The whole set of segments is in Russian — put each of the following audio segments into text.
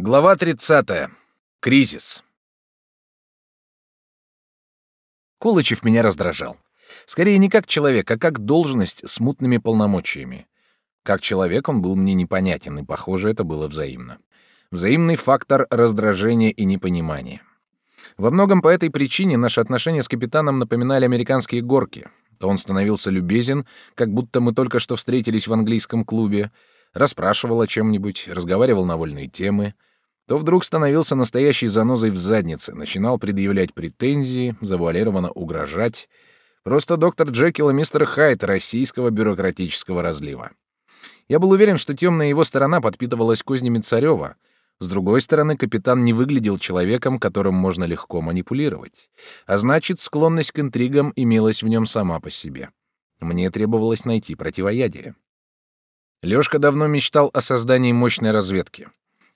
Глава 30. Кризис. Колычев меня раздражал. Скорее не как человек, а как должность с мутными полномочиями. Как человек он был мне непонятен, и, похоже, это было взаимно. Взаимный фактор раздражения и непонимания. Во многом по этой причине наши отношения с капитаном напоминали американские горки. То он становился любезен, как будто мы только что встретились в английском клубе, расспрашивал о чем-нибудь, разговаривал на вольные темы — то вдруг становился настоящей занозой в заднице, начинал предъявлять претензии, завуалированно угрожать. Просто доктор Джекил и мистер Хайт российского бюрократического разлива. Я был уверен, что темная его сторона подпитывалась кознями Царева. С другой стороны, капитан не выглядел человеком, которым можно легко манипулировать. А значит, склонность к интригам имелась в нем сама по себе. Мне требовалось найти противоядие. Лёшка давно мечтал о создании мощной разведки.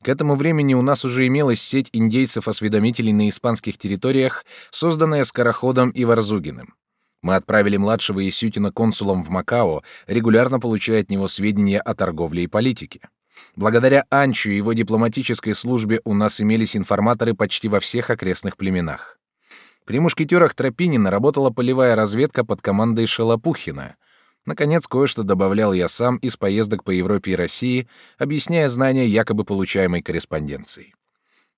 К этому времени у нас уже имелась сеть индейцев-осведомителей на испанских территориях, созданная Скороходом и Варзугиным. Мы отправили младшего Исютина консулом в Макао, регулярно получая от него сведения о торговле и политике. Благодаря Анчу и его дипломатической службе у нас имелись информаторы почти во всех окрестных племенах. При мушкетерах Тропинина работала полевая разведка под командой Шалопухина — Наконец, кое-что добавлял я сам из поездок по Европе и России, объясняя знания якобы получаемой корреспонденции.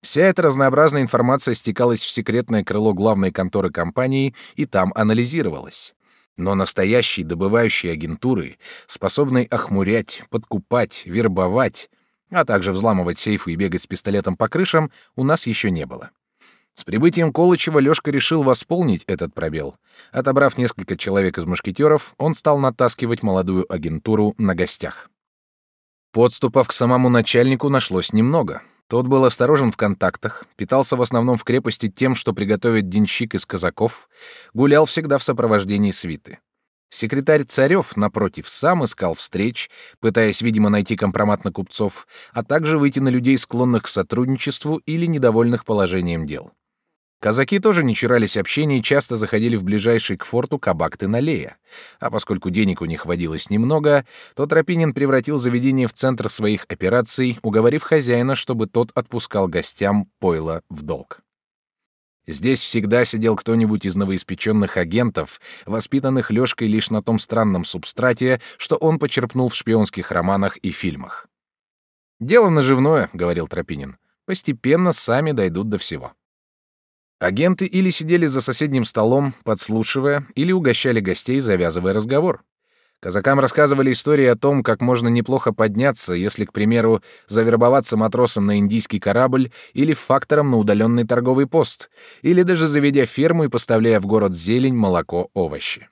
Вся эта разнообразная информация стекалась в секретное крыло главной конторы компании и там анализировалась. Но настоящей добывающей агентуры, способной охмурять, подкупать, вербовать, а также взламывать сейфы и бегать с пистолетом по крышам, у нас еще не было. С прибытием Колычева Лёшка решил восполнить этот пробел. Отобрав несколько человек из мушкетеров, он стал натаскивать молодую агентуру на гостях. Подступов к самому начальнику нашлось немного. Тот был осторожен в контактах, питался в основном в крепости тем, что приготовит денщик из казаков, гулял всегда в сопровождении свиты. Секретарь Царев, напротив, сам искал встреч, пытаясь, видимо, найти компромат на купцов, а также выйти на людей, склонных к сотрудничеству или недовольных положением дел. Казаки тоже не чурались общения и часто заходили в ближайший к форту кабак Теналея. А поскольку денег у них водилось немного, то Тропинин превратил заведение в центр своих операций, уговорив хозяина, чтобы тот отпускал гостям пойло в долг. Здесь всегда сидел кто-нибудь из новоиспеченных агентов, воспитанных Лёшкой лишь на том странном субстрате, что он почерпнул в шпионских романах и фильмах. «Дело наживное», — говорил Тропинин. «Постепенно сами дойдут до всего». Агенты или сидели за соседним столом, подслушивая, или угощали гостей, завязывая разговор. Казакам рассказывали истории о том, как можно неплохо подняться, если, к примеру, завербоваться матросом на индийский корабль или фактором на удаленный торговый пост, или даже заведя ферму и поставляя в город зелень, молоко, овощи.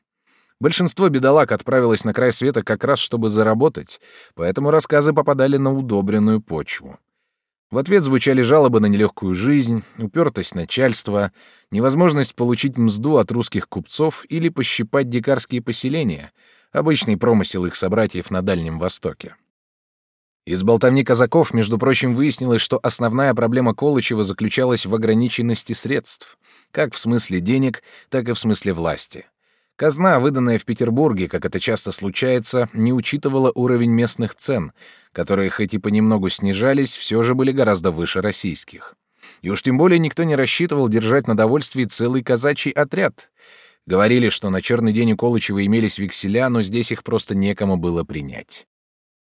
Большинство бедолаг отправилось на край света как раз, чтобы заработать, поэтому рассказы попадали на удобренную почву. В ответ звучали жалобы на нелегкую жизнь, упертость начальства, невозможность получить мзду от русских купцов или пощипать дикарские поселения, обычный промысел их собратьев на Дальнем Востоке. Из болтовни казаков, между прочим, выяснилось, что основная проблема Колычева заключалась в ограниченности средств, как в смысле денег, так и в смысле власти. Казна, выданная в Петербурге, как это часто случается, не учитывала уровень местных цен, которые хоть и понемногу снижались, все же были гораздо выше российских. И уж тем более никто не рассчитывал держать на довольствии целый казачий отряд. Говорили, что на черный день у Колычева имелись векселя, но здесь их просто некому было принять.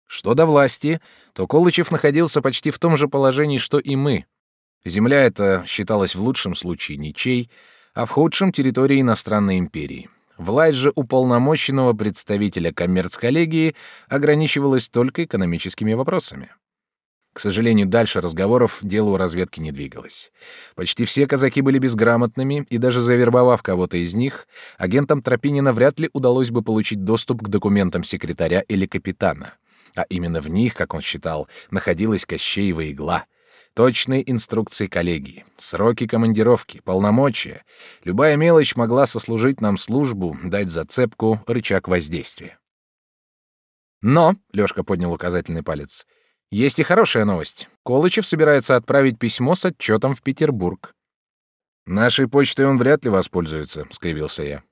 Что до власти, то Колычев находился почти в том же положении, что и мы. Земля эта считалась в лучшем случае ничей, а в худшем — территорией иностранной империи. Власть же уполномоченного представителя коммерц-коллегии ограничивалась только экономическими вопросами. К сожалению, дальше разговоров дело у разведки не двигалось. Почти все казаки были безграмотными, и даже завербовав кого-то из них, агентам Тропинина вряд ли удалось бы получить доступ к документам секретаря или капитана. А именно в них, как он считал, находилась Кощеева игла — Точные инструкции коллегии, сроки командировки, полномочия. Любая мелочь могла сослужить нам службу, дать зацепку, рычаг воздействия. Но, Лёшка поднял указательный палец, есть и хорошая новость. Колычев собирается отправить письмо с отчетом в Петербург. Нашей почтой он вряд ли воспользуется, скривился я.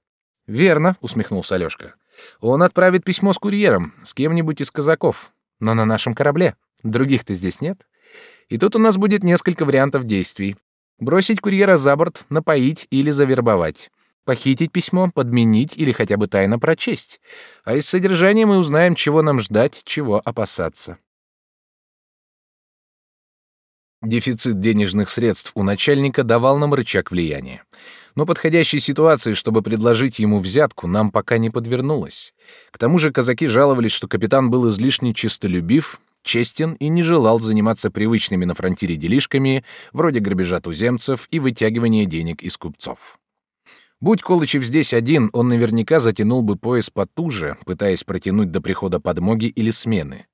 Верно, усмехнулся Лёшка. Он отправит письмо с курьером, с кем-нибудь из казаков, но на нашем корабле. Других-то здесь нет. И тут у нас будет несколько вариантов действий. Бросить курьера за борт, напоить или завербовать. Похитить письмо, подменить или хотя бы тайно прочесть. А из содержания мы узнаем, чего нам ждать, чего опасаться. Дефицит денежных средств у начальника давал нам рычаг влияния. Но подходящей ситуации, чтобы предложить ему взятку, нам пока не подвернулось. К тому же казаки жаловались, что капитан был излишне честолюбив, честен и не желал заниматься привычными на фронтире делишками, вроде грабежа туземцев и вытягивания денег из купцов. Будь Колычев здесь один, он наверняка затянул бы пояс потуже, пытаясь протянуть до прихода подмоги или смены.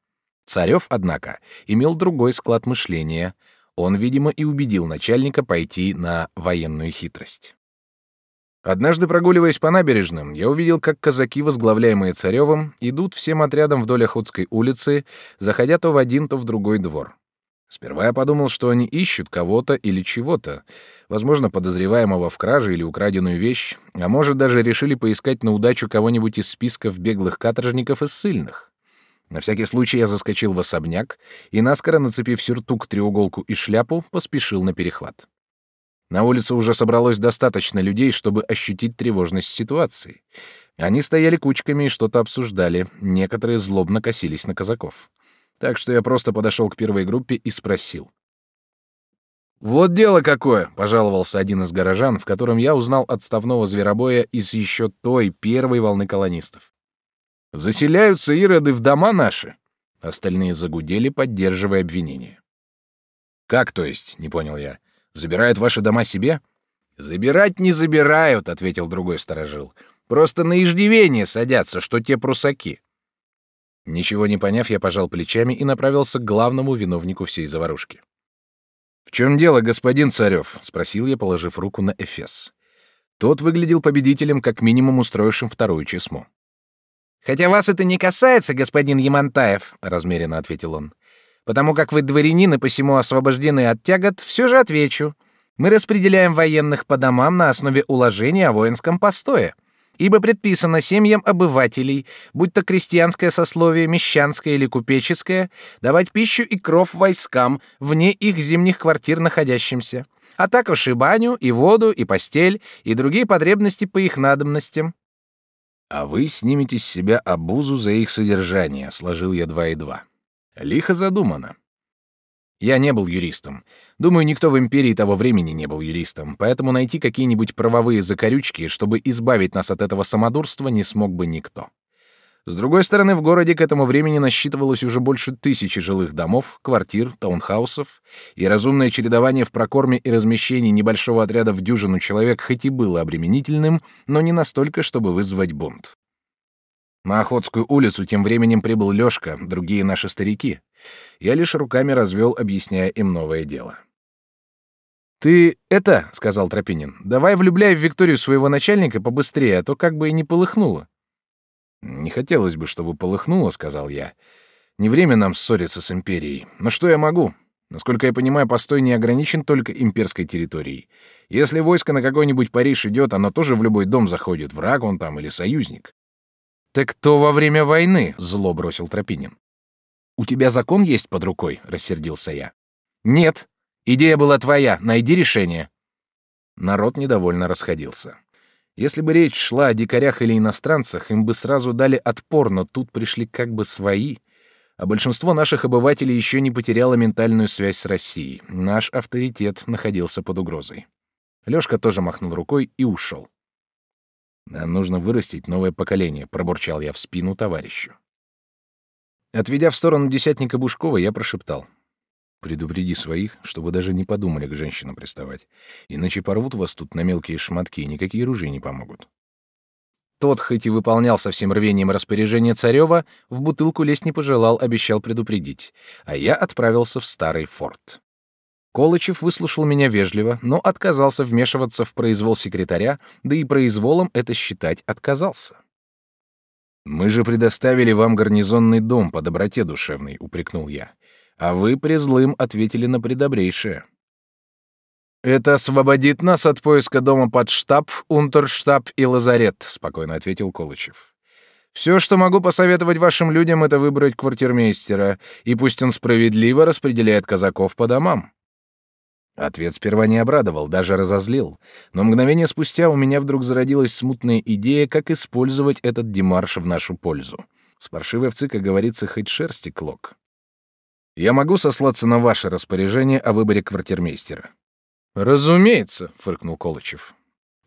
Царев, однако, имел другой склад мышления — он, видимо, и убедил начальника пойти на военную хитрость. Однажды, прогуливаясь по набережным, я увидел, как казаки, возглавляемые Царевым, идут всем отрядом вдоль Охотской улицы, заходя то в один, то в другой двор. Сперва я подумал, что они ищут кого-то или чего-то, возможно, подозреваемого в краже или украденную вещь, а может, даже решили поискать на удачу кого-нибудь из списков беглых каторжников и ссыльных. На всякий случай я заскочил в особняк и, наскоро нацепив сюртук, треуголку и шляпу, поспешил на перехват. На улице уже собралось достаточно людей, чтобы ощутить тревожность ситуации. Они стояли кучками и что-то обсуждали, некоторые злобно косились на казаков. Так что я просто подошел к первой группе и спросил. «Вот дело какое!» — пожаловался один из горожан, в котором я узнал отставного зверобоя из еще той первой волны колонистов. Заселяются ироды в дома наши. Остальные загудели, поддерживая обвинение. Как, то есть, не понял я. Забирают ваши дома себе? Забирать не забирают, ответил другой сторожил. Просто на иждивение садятся, что те прусаки. Ничего не поняв, я пожал плечами и направился к главному виновнику всей заварушки. В чем дело, господин Царев? спросил я, положив руку на Эфес. Тот выглядел победителем, как минимум устроившим вторую чесму. Хотя вас это не касается, господин Ямантаев, размеренно ответил он. Потому как вы дворянин и посему освобождены от тягот, все же отвечу. Мы распределяем военных по домам на основе уложения о воинском постое, ибо предписано семьям обывателей, будь то крестьянское сословие, мещанское или купеческое, давать пищу и кров войскам вне их зимних квартир находящимся, а также и баню, и воду, и постель, и другие потребности по их надобностям а вы снимете с себя обузу за их содержание, сложил я два и два. Лихо задумано. Я не был юристом. Думаю, никто в империи того времени не был юристом, поэтому найти какие-нибудь правовые закорючки, чтобы избавить нас от этого самодурства, не смог бы никто. С другой стороны, в городе к этому времени насчитывалось уже больше тысячи жилых домов, квартир, таунхаусов, и разумное чередование в прокорме и размещении небольшого отряда в дюжину человек хоть и было обременительным, но не настолько, чтобы вызвать бунт. На Охотскую улицу тем временем прибыл Лёшка, другие наши старики. Я лишь руками развел, объясняя им новое дело. «Ты это, — сказал Тропинин, — давай влюбляй в Викторию своего начальника побыстрее, а то как бы и не полыхнуло. Не хотелось бы, чтобы полыхнуло, сказал я. Не время нам ссориться с империей. Но что я могу? Насколько я понимаю, постой не ограничен только имперской территорией. Если войско на какой-нибудь Париж идет, оно тоже в любой дом заходит, враг он там или союзник. Так кто во время войны? зло бросил Тропинин. У тебя закон есть под рукой, рассердился я. Нет. Идея была твоя, найди решение. Народ недовольно расходился. Если бы речь шла о дикарях или иностранцах, им бы сразу дали отпор, но тут пришли как бы свои. А большинство наших обывателей еще не потеряло ментальную связь с Россией. Наш авторитет находился под угрозой. Лёшка тоже махнул рукой и ушел. «Нам нужно вырастить новое поколение», — пробурчал я в спину товарищу. Отведя в сторону десятника Бушкова, я прошептал. Предупреди своих, чтобы даже не подумали к женщинам приставать. Иначе порвут вас тут на мелкие шматки, и никакие ружья не помогут. Тот, хоть и выполнял со всем рвением распоряжение царева, в бутылку лезть не пожелал, обещал предупредить, а я отправился в старый форт. Колычев выслушал меня вежливо, но отказался вмешиваться в произвол секретаря, да и произволом это считать отказался. «Мы же предоставили вам гарнизонный дом по доброте душевной», — упрекнул я а вы призлым ответили на предобрейшее. Это освободит нас от поиска дома под штаб, унтерштаб и лазарет, спокойно ответил Колычев. Все, что могу посоветовать вашим людям, это выбрать квартирмейстера, и пусть он справедливо распределяет казаков по домам. Ответ сперва не обрадовал, даже разозлил. Но мгновение спустя у меня вдруг зародилась смутная идея, как использовать этот демарш в нашу пользу. С паршивой овцы, как говорится, хоть шерсти клок. Я могу сослаться на ваше распоряжение о выборе квартирмейстера. Разумеется, фыркнул Колычев.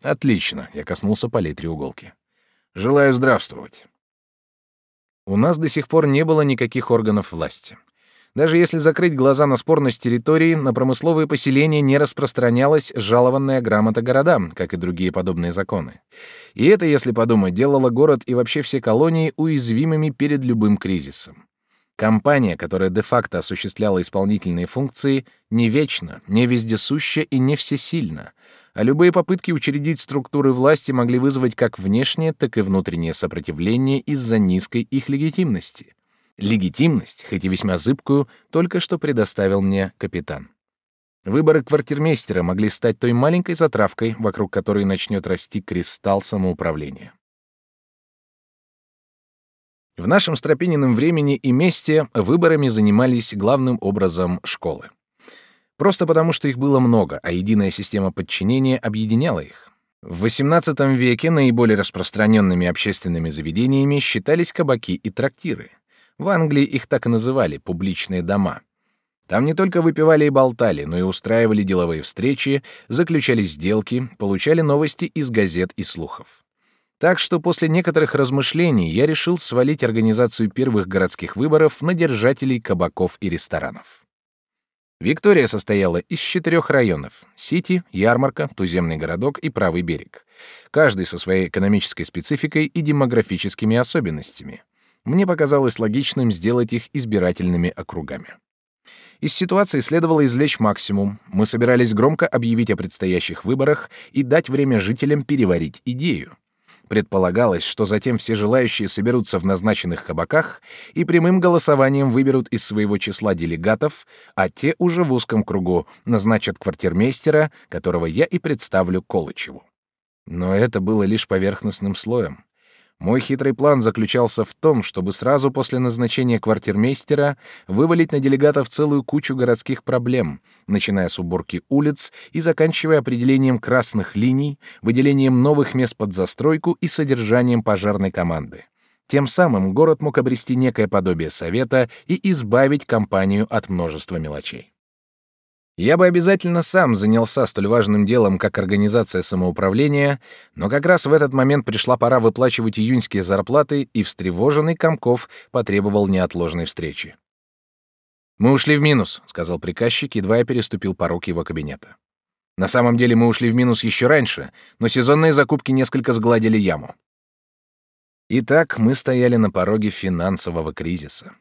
Отлично, я коснулся полей треуголки. Желаю здравствовать. У нас до сих пор не было никаких органов власти. Даже если закрыть глаза на спорность территории, на промысловые поселения не распространялась жалованная грамота городам, как и другие подобные законы. И это, если подумать, делало город и вообще все колонии уязвимыми перед любым кризисом. Компания, которая де-факто осуществляла исполнительные функции, не вечна, не вездесуща и не всесильна, а любые попытки учредить структуры власти могли вызвать как внешнее, так и внутреннее сопротивление из-за низкой их легитимности. Легитимность, хоть и весьма зыбкую, только что предоставил мне капитан. Выборы квартирмейстера могли стать той маленькой затравкой, вокруг которой начнет расти кристалл самоуправления. В нашем Стропинином времени и месте выборами занимались главным образом школы. Просто потому, что их было много, а единая система подчинения объединяла их. В XVIII веке наиболее распространенными общественными заведениями считались кабаки и трактиры. В Англии их так и называли публичные дома. Там не только выпивали и болтали, но и устраивали деловые встречи, заключали сделки, получали новости из газет и слухов. Так что после некоторых размышлений я решил свалить организацию первых городских выборов на держателей кабаков и ресторанов. Виктория состояла из четырех районов — Сити, Ярмарка, Туземный городок и Правый берег, каждый со своей экономической спецификой и демографическими особенностями — мне показалось логичным сделать их избирательными округами. Из ситуации следовало извлечь максимум. Мы собирались громко объявить о предстоящих выборах и дать время жителям переварить идею. Предполагалось, что затем все желающие соберутся в назначенных кабаках и прямым голосованием выберут из своего числа делегатов, а те уже в узком кругу назначат квартирмейстера, которого я и представлю Колычеву. Но это было лишь поверхностным слоем. Мой хитрый план заключался в том, чтобы сразу после назначения квартирмейстера вывалить на делегатов целую кучу городских проблем, начиная с уборки улиц и заканчивая определением красных линий, выделением новых мест под застройку и содержанием пожарной команды. Тем самым город мог обрести некое подобие совета и избавить компанию от множества мелочей. Я бы обязательно сам занялся столь важным делом, как организация самоуправления, но как раз в этот момент пришла пора выплачивать июньские зарплаты, и встревоженный Комков потребовал неотложной встречи. «Мы ушли в минус», — сказал приказчик, едва я переступил порог его кабинета. «На самом деле мы ушли в минус еще раньше, но сезонные закупки несколько сгладили яму». Итак, мы стояли на пороге финансового кризиса.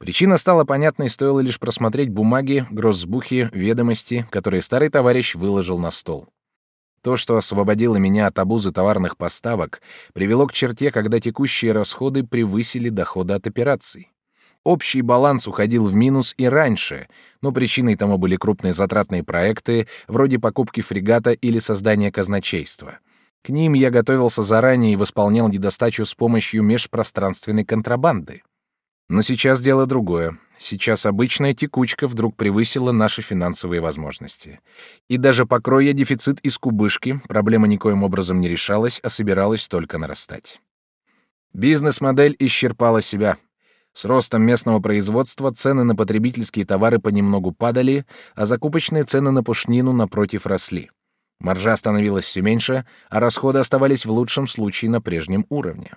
Причина стала понятной, стоило лишь просмотреть бумаги, гроссбухи, ведомости, которые старый товарищ выложил на стол. То, что освободило меня от обузы товарных поставок, привело к черте, когда текущие расходы превысили доходы от операций. Общий баланс уходил в минус и раньше, но причиной тому были крупные затратные проекты, вроде покупки фрегата или создания казначейства. К ним я готовился заранее и восполнял недостачу с помощью межпространственной контрабанды. Но сейчас дело другое. Сейчас обычная текучка вдруг превысила наши финансовые возможности. И даже покроя дефицит из кубышки, проблема никоим образом не решалась, а собиралась только нарастать. Бизнес-модель исчерпала себя. С ростом местного производства цены на потребительские товары понемногу падали, а закупочные цены на пушнину напротив росли. Маржа становилась все меньше, а расходы оставались в лучшем случае на прежнем уровне.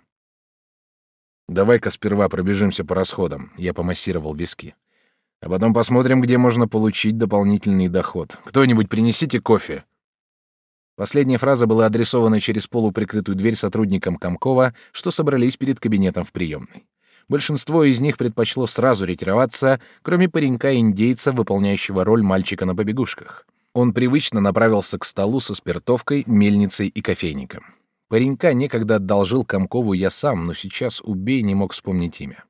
Давай-ка сперва пробежимся по расходам. Я помассировал виски. А потом посмотрим, где можно получить дополнительный доход. Кто-нибудь принесите кофе. Последняя фраза была адресована через полуприкрытую дверь сотрудникам Комкова, что собрались перед кабинетом в приемной. Большинство из них предпочло сразу ретироваться, кроме паренька-индейца, выполняющего роль мальчика на побегушках. Он привычно направился к столу со спиртовкой, мельницей и кофейником. Паренька некогда одолжил Комкову я сам, но сейчас убей не мог вспомнить имя.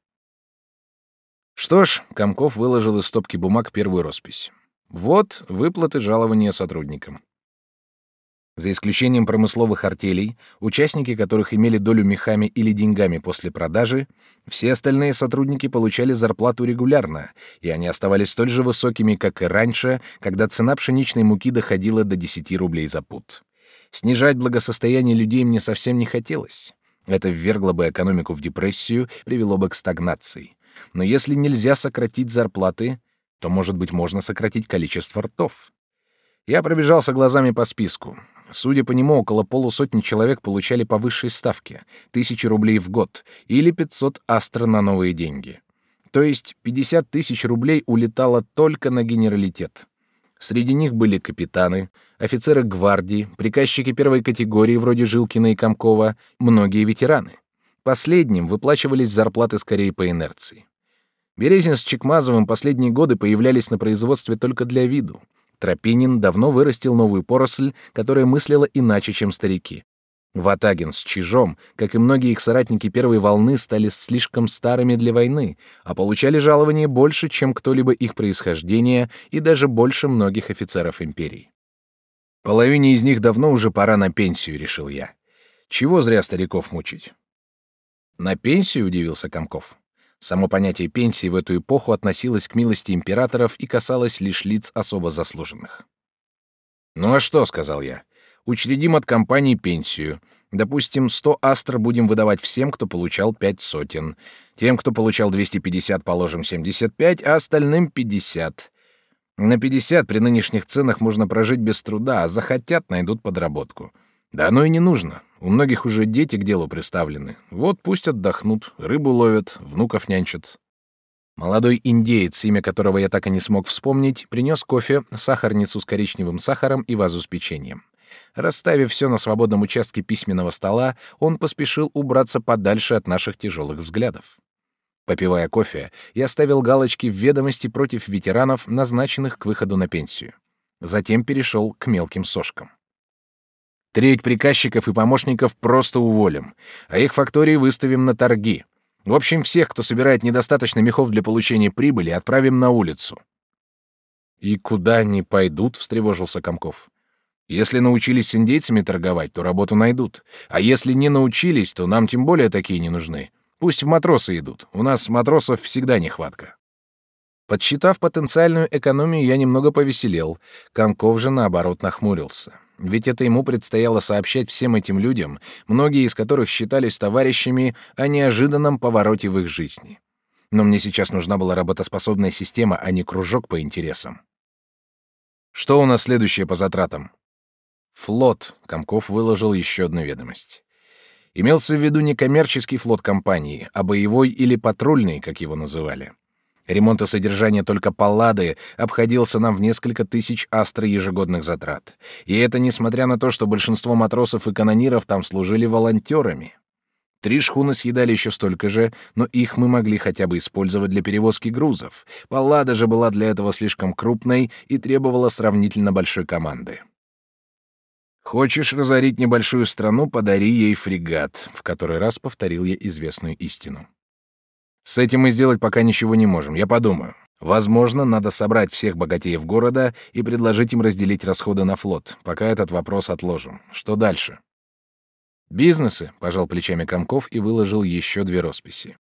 Что ж, Комков выложил из стопки бумаг первую роспись. Вот выплаты жалования сотрудникам. За исключением промысловых артелей, участники которых имели долю мехами или деньгами после продажи, все остальные сотрудники получали зарплату регулярно, и они оставались столь же высокими, как и раньше, когда цена пшеничной муки доходила до 10 рублей за пуд. Снижать благосостояние людей мне совсем не хотелось. Это ввергло бы экономику в депрессию, привело бы к стагнации. Но если нельзя сократить зарплаты, то, может быть, можно сократить количество ртов. Я пробежался глазами по списку. Судя по нему, около полусотни человек получали по высшей ставке — тысячи рублей в год или 500 астро на новые деньги. То есть 50 тысяч рублей улетало только на генералитет. Среди них были капитаны, офицеры гвардии, приказчики первой категории вроде Жилкина и Комкова, многие ветераны. Последним выплачивались зарплаты скорее по инерции. Березин с Чекмазовым последние годы появлялись на производстве только для виду. Тропинин давно вырастил новую поросль, которая мыслила иначе, чем старики. Ватагин с Чижом, как и многие их соратники первой волны, стали слишком старыми для войны, а получали жалование больше, чем кто-либо их происхождения и даже больше многих офицеров империи. Половине из них давно уже пора на пенсию, решил я. Чего зря стариков мучить? На пенсию удивился Комков. Само понятие пенсии в эту эпоху относилось к милости императоров и касалось лишь лиц особо заслуженных. «Ну а что?» — сказал я. «Учредим от компании пенсию. Допустим, 100 астр будем выдавать всем, кто получал пять сотен. Тем, кто получал 250, положим 75, а остальным 50. На 50 при нынешних ценах можно прожить без труда, а захотят, найдут подработку. Да оно и не нужно. У многих уже дети к делу приставлены. Вот пусть отдохнут, рыбу ловят, внуков нянчат. Молодой индеец, имя которого я так и не смог вспомнить, принес кофе, сахарницу с коричневым сахаром и вазу с печеньем. Расставив все на свободном участке письменного стола, он поспешил убраться подальше от наших тяжелых взглядов. Попивая кофе, я ставил галочки в ведомости против ветеранов, назначенных к выходу на пенсию. Затем перешел к мелким сошкам. Треть приказчиков и помощников просто уволим, а их фактории выставим на торги. В общем, всех, кто собирает недостаточно мехов для получения прибыли, отправим на улицу. И куда они пойдут? встревожился Комков. Если научились с индейцами торговать, то работу найдут. А если не научились, то нам тем более такие не нужны. Пусть в матросы идут. У нас матросов всегда нехватка. Подсчитав потенциальную экономию, я немного повеселел. Комков же наоборот нахмурился. Ведь это ему предстояло сообщать всем этим людям, многие из которых считались товарищами, о неожиданном повороте в их жизни. Но мне сейчас нужна была работоспособная система, а не кружок по интересам. Что у нас следующее по затратам? Флот. Комков выложил еще одну ведомость. Имелся в виду не коммерческий флот компании, а боевой или патрульный, как его называли. Ремонт и содержание только Паллады обходился нам в несколько тысяч астро ежегодных затрат. И это несмотря на то, что большинство матросов и канониров там служили волонтерами. Три шхуны съедали еще столько же, но их мы могли хотя бы использовать для перевозки грузов. Паллада же была для этого слишком крупной и требовала сравнительно большой команды. «Хочешь разорить небольшую страну, подари ей фрегат», — в который раз повторил я известную истину. С этим мы сделать пока ничего не можем, я подумаю. Возможно, надо собрать всех богатеев города и предложить им разделить расходы на флот. Пока этот вопрос отложим. Что дальше? Бизнесы, пожал плечами Комков и выложил еще две росписи.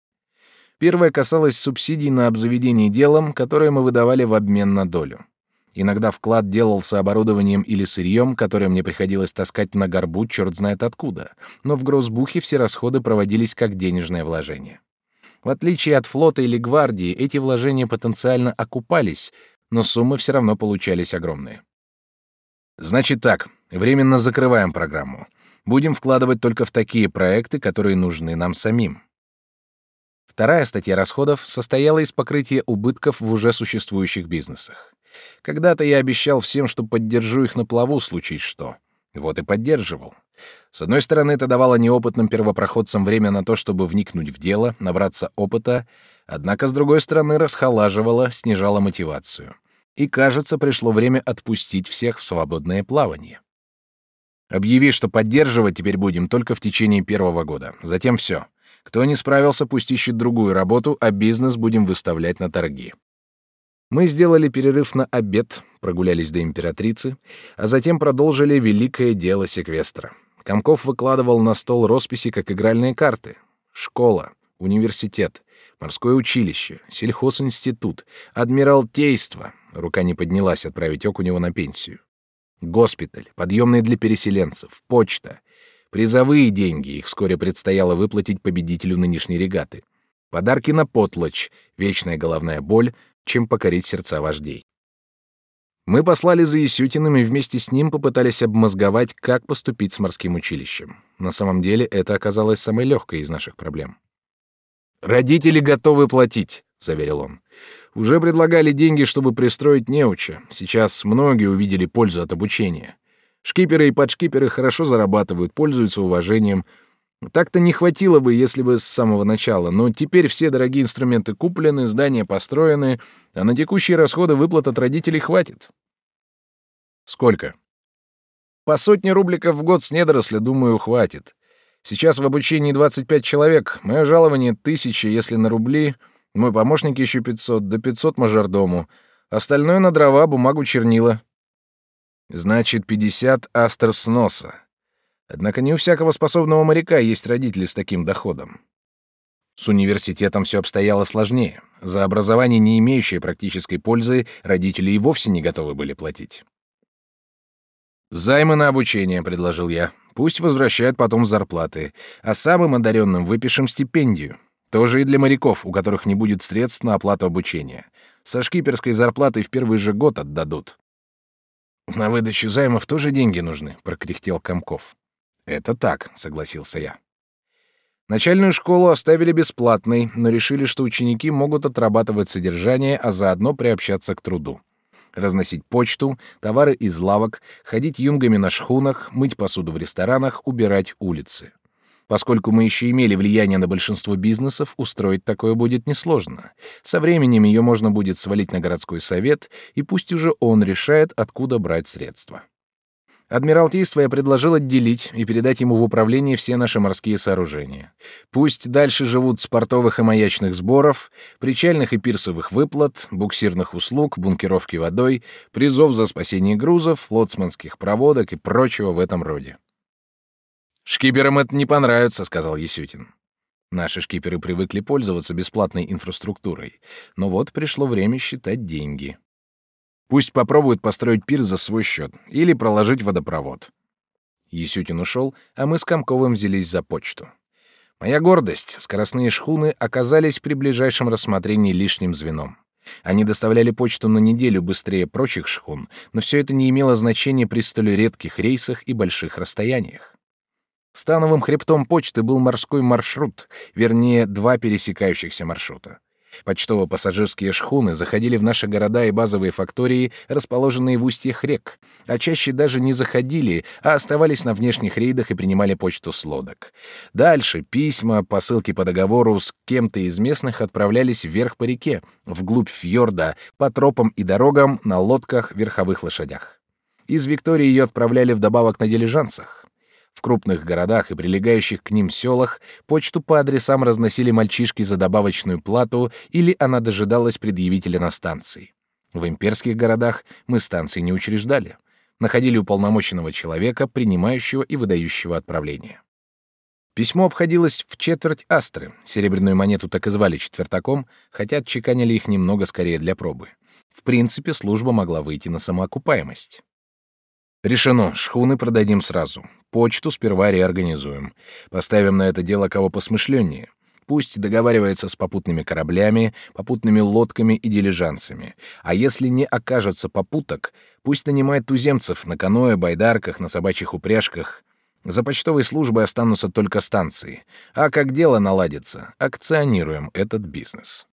Первая касалась субсидий на обзаведение делом, которые мы выдавали в обмен на долю. Иногда вклад делался оборудованием или сырьем, которое мне приходилось таскать на горбу черт знает откуда, но в Гроссбухе все расходы проводились как денежное вложение. В отличие от флота или гвардии, эти вложения потенциально окупались, но суммы все равно получались огромные. Значит так, временно закрываем программу. Будем вкладывать только в такие проекты, которые нужны нам самим. Вторая статья расходов состояла из покрытия убытков в уже существующих бизнесах. Когда-то я обещал всем, что поддержу их на плаву, случись что. Вот и поддерживал. С одной стороны, это давало неопытным первопроходцам время на то, чтобы вникнуть в дело, набраться опыта, однако с другой стороны расхолаживало, снижало мотивацию. И, кажется, пришло время отпустить всех в свободное плавание. Объяви, что поддерживать теперь будем только в течение первого года. Затем все. Кто не справился, пусть ищет другую работу, а бизнес будем выставлять на торги. Мы сделали перерыв на обед, прогулялись до императрицы, а затем продолжили великое дело секвестра. Комков выкладывал на стол росписи, как игральные карты. Школа, университет, морское училище, сельхозинститут, адмиралтейство. Рука не поднялась отправить Окунева на пенсию. Госпиталь, подъемный для переселенцев, почта. Призовые деньги, их вскоре предстояло выплатить победителю нынешней регаты. Подарки на потлочь, вечная головная боль, чем покорить сердца вождей. Мы послали за Исютиным и вместе с ним попытались обмозговать, как поступить с морским училищем. На самом деле это оказалось самой легкой из наших проблем. «Родители готовы платить», — заверил он. «Уже предлагали деньги, чтобы пристроить неуча. Сейчас многие увидели пользу от обучения. Шкиперы и подшкиперы хорошо зарабатывают, пользуются уважением. Так-то не хватило бы, если бы с самого начала, но теперь все дорогие инструменты куплены, здания построены, а на текущие расходы выплат от родителей хватит. Сколько? По сотне рубликов в год с недоросля, думаю, хватит. Сейчас в обучении 25 человек, мое жалование тысяча, если на рубли, мой помощник еще 500, до 500 мажордому, остальное на дрова, бумагу, чернила. Значит, 50 астр сноса. Однако не у всякого способного моряка есть родители с таким доходом. С университетом все обстояло сложнее. За образование, не имеющее практической пользы, родители и вовсе не готовы были платить. «Займы на обучение», — предложил я. «Пусть возвращают потом зарплаты, а самым одаренным выпишем стипендию. Тоже и для моряков, у которых не будет средств на оплату обучения. Со шкиперской зарплатой в первый же год отдадут». «На выдачу займов тоже деньги нужны», — прокряхтел Комков. «Это так», — согласился я. Начальную школу оставили бесплатной, но решили, что ученики могут отрабатывать содержание, а заодно приобщаться к труду. Разносить почту, товары из лавок, ходить юнгами на шхунах, мыть посуду в ресторанах, убирать улицы. Поскольку мы еще имели влияние на большинство бизнесов, устроить такое будет несложно. Со временем ее можно будет свалить на городской совет, и пусть уже он решает, откуда брать средства. Адмиралтейство я предложил отделить и передать ему в управление все наши морские сооружения. Пусть дальше живут с портовых и маячных сборов, причальных и пирсовых выплат, буксирных услуг, бункеровки водой, призов за спасение грузов, лоцманских проводок и прочего в этом роде. «Шкиперам это не понравится», — сказал Есютин. Наши шкиперы привыкли пользоваться бесплатной инфраструктурой, но вот пришло время считать деньги. Пусть попробуют построить пир за свой счет или проложить водопровод. Есютин ушел, а мы с Комковым взялись за почту. Моя гордость, скоростные шхуны оказались при ближайшем рассмотрении лишним звеном. Они доставляли почту на неделю быстрее прочих шхун, но все это не имело значения при столь редких рейсах и больших расстояниях. Становым хребтом почты был морской маршрут, вернее, два пересекающихся маршрута. Почтово-пассажирские шхуны заходили в наши города и базовые фактории, расположенные в устьях рек, а чаще даже не заходили, а оставались на внешних рейдах и принимали почту с лодок. Дальше письма, посылки по договору с кем-то из местных отправлялись вверх по реке, вглубь фьорда, по тропам и дорогам на лодках, верховых лошадях. Из Виктории ее отправляли вдобавок на дилижансах. В крупных городах и прилегающих к ним селах почту по адресам разносили мальчишки за добавочную плату или она дожидалась предъявителя на станции. В имперских городах мы станции не учреждали. Находили уполномоченного человека, принимающего и выдающего отправление. Письмо обходилось в четверть астры. Серебряную монету так и звали четвертаком, хотя отчеканили их немного скорее для пробы. В принципе, служба могла выйти на самоокупаемость. Решено, шхуны продадим сразу. Почту сперва реорганизуем. Поставим на это дело кого посмышленнее. Пусть договаривается с попутными кораблями, попутными лодками и дилижансами. А если не окажется попуток, пусть нанимает туземцев на каноэ, байдарках, на собачьих упряжках. За почтовой службой останутся только станции. А как дело наладится, акционируем этот бизнес.